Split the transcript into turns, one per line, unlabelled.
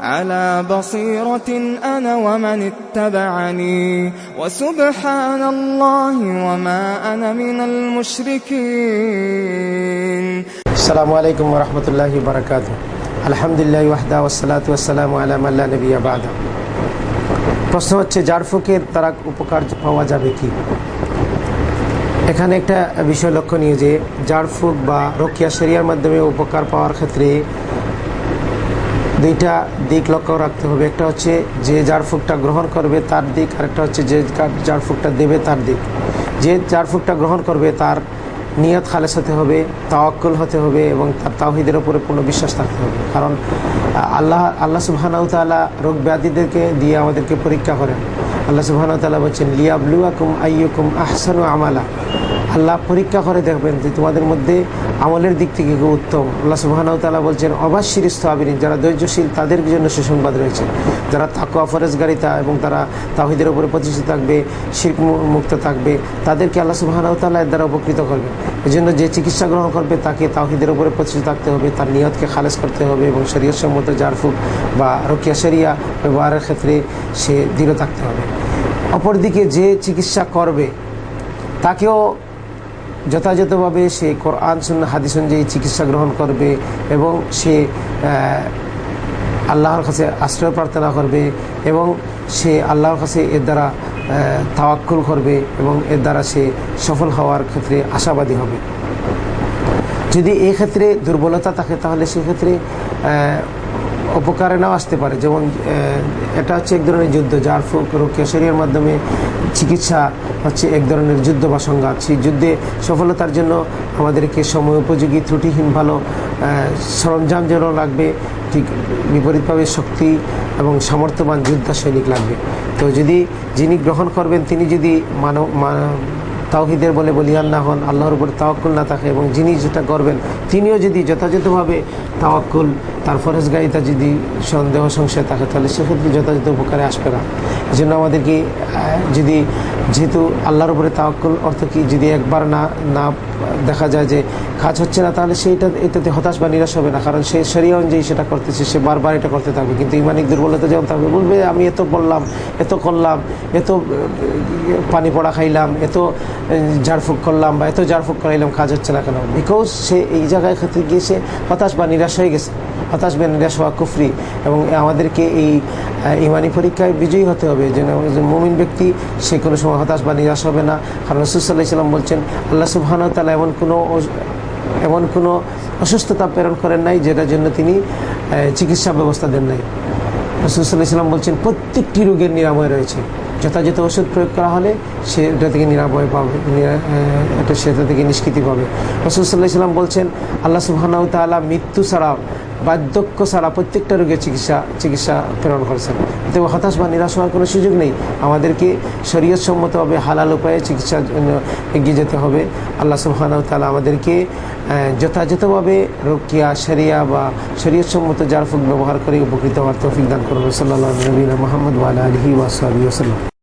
على بصيرة أنا ومن اتبعني وسبحان الله وما أنا من المشركين
السلام عليكم ورحمة الله وبركاته الحمد لله وحده والصلاة والسلام على من لا نبي بعد প্রশ্ন হচ্ছে জারফুকের তারা উপকার পাওয়া যাবে কি এখানে একটা বিষয় লক্ষণীয় যে জারফুক বা রকিয়া শরিয়ার মাধ্যমে উপকার পাওয়ার ক্ষেত্রে দুইটা দিক লক্ষ্য রাখতে হবে। একটা হচ্ছে যে জারফুকটা গ্রহণ করবে তার দিক, আরেকটা হচ্ছে যে জারফুকটা দেবে তার দিক। যে জারফুকটা গ্রহণ করবে তার নিয়ত খালেস হতে হবে, তাওয়াক্কুল হতে হবে এবং তার তাওহিদের উপরে পূর্ণ বিশ্বাস থাকতে হবে। কারণ আল্লাহ আল্লাহ সুবাহানাউ তালা রোগ ব্যাধিদেরকে দিয়ে আমাদেরকে পরীক্ষা করেন। আল্লাহ সুবাহানাউ তালা বলছেন, লিয়াবলুয়াকুম আইয়ুকুম আহসানু আমালা। আল্লাহ পরীক্ষা করে দেখবেন যে তোমাদের মধ্যে আমলের দিক থেকে খুব উত্তম। আল্লাহ সুবাহানাউ তালা বলছেন অবাশির স্থবিনী যারা ধৈর্যশীল তাদের জন্য সুসংবাদ রয়েছে। যারা তাকুয়া ফরেজগারিতা এবং তারা তাহিদের উপরে প্রতিষ্ঠিত থাকবে শিল্প মুক্ত থাকবে, তাদেরকে আল্লাহ সুবাহানাউ তালা এর দ্বারা উপকৃত করবে। এই জন্য যে চিকিৎসা গ্রহণ করবে, তাকে তাহিদের উপরে প্রতিষ্ঠিত থাকতে হবে, তার নিয়তকে খালেজ করতে হবে এবং শরীয় সম্মত জারফুক বা রকিয়া শরিয়া ব্যবহারের ক্ষেত্রে সে দৃঢ় থাকতে হবে। অপরদিকে যে চিকিৎসা করবে, তাকেও যথাযথভাবে সে কোরআন শূন্য হাদিস অনুযায়ী চিকিৎসা গ্রহণ করবে এবং সে আল্লাহর কাছে আশ্রয় প্রার্থনা করবে এবং সে আল্লাহর কাছে এর দ্বারা তাওয়াক্কুল করবে এবং এর দ্বারা সে সফল হওয়ার ক্ষেত্রে আশাবাদী হবে। যদি এই ক্ষেত্রে দুর্বলতা থাকে, তাহলে সেক্ষেত্রে উপকারে নাও আসতে পারে। যেমন এটা হচ্ছে এক ধরনের যুদ্ধ, যার রোকিয়া মাধ্যমে চিকিৎসা হচ্ছে এক ধরনের যুদ্ধ বা সংঘাত। সেই যুদ্ধে সফলতার জন্য আমাদেরকে সময় উপযোগী, ত্রুটিহীন, ভালো সরঞ্জাম যেন লাগবে, ঠিক বিপরীতভাবে শক্তি এবং সামর্থ্যবান যোদ্ধা সৈনিক লাগবে। তো যদি যিনি গ্রহণ করবেন, তিনি যদি মানব তাওহিদের বলে বলিয়ান না হন, আল্লাহর উপর তাওয়াক্কুল না থাকে এবং যিনি যেটা করবেন তিনিও যদি যথাযথভাবে তাওয়াক্কুল, তার ফরজগারিতা যদি সন্দেহ, সংশয় থাকে, তাহলে সেক্ষেত্রে যথাযথ উপকারে আসবে না। জন্য আমাদেরকে যদি যেহেতু আল্লাহর উপরে তাওয়াক্কুল অর্থ কি, যদি একবার না না দেখা যায় যে কাজ হচ্ছে না, তাহলে সেইটা এটাতে হতাশ বা নিরাশ হবে না, কারণ সে শরীয় অনুযায়ী সেটা করতেছে, সে বারবার এটা করতে থাকবে, কিন্তু ইমানিক দুর্বলতা যেমন থাকবে, বলবে আমি এত বললাম, এত করলাম, এত পানি পড়া খাইলাম, এত ঝাড়ফুঁক করলাম বা এত ঝাড়ফুঁক করাইলাম, কাজ হচ্ছে না কেন? বিকজ সে এই জায়গায় ক্ষেত্রে গিয়ে সে হতাশ বা নিরাশ হয়ে গেছে। হতাশ বা নিরাশ হওয়া কুফরি এবং আমাদেরকে এই ইমানি পরীক্ষায় বিজয়ী হতে হবে। যেন মুমিন ব্যক্তি, সে কোনো সময় হতাশ বা নিরাশ হবে না। কারণ রসুল্লাহ ইসলাম বলছেন, আল্লাহ সুবাহান তালা এমন কোনো এমন কোনো অসুস্থতা প্রেরণ করেন নাই, যেটার জন্য তিনি চিকিৎসা ব্যবস্থা দেন নাই। রসুল্লাহ ইসলাম বলছেন, প্রত্যেকটি রোগের নিরাময় রয়েছে। যথাযথ ওষুধ প্রয়োগ করা হলে সে এটা থেকে নিরাময় পাবে এটা সেটা থেকে নিষ্কৃতি পাবে। রসুল্লাহ ইসলাম বলছেন, আল্লাহ সুবাহানাউ তালা মৃত্যু ছাড়া বার্ধক্য ছাড়া প্রত্যেকটা রোগের চিকিৎসা চিকিৎসা প্রেরণ করেছেন। এতে হতাশ বা নিরাশ হওয়ার কোনো সুযোগ নেই। আমাদেরকে শরীয়তসম্মতভাবে হালাল উপায়ে চিকিৎসার জন্য এগিয়ে যেতে হবে। আল্লাহ সুবাহানাউ তালা আমাদেরকে যথাযথভাবে রোকিয়া শরিয়া বা শরীয়তসম্মত জারফুক ব্যবহার করে উপকৃত হওয়ার তৌফিক দান করবেন সাল্লাহ নবীনা মোহাম্মদ ওয়ালা আলহি ওয়াসাবি ওসাল্লাম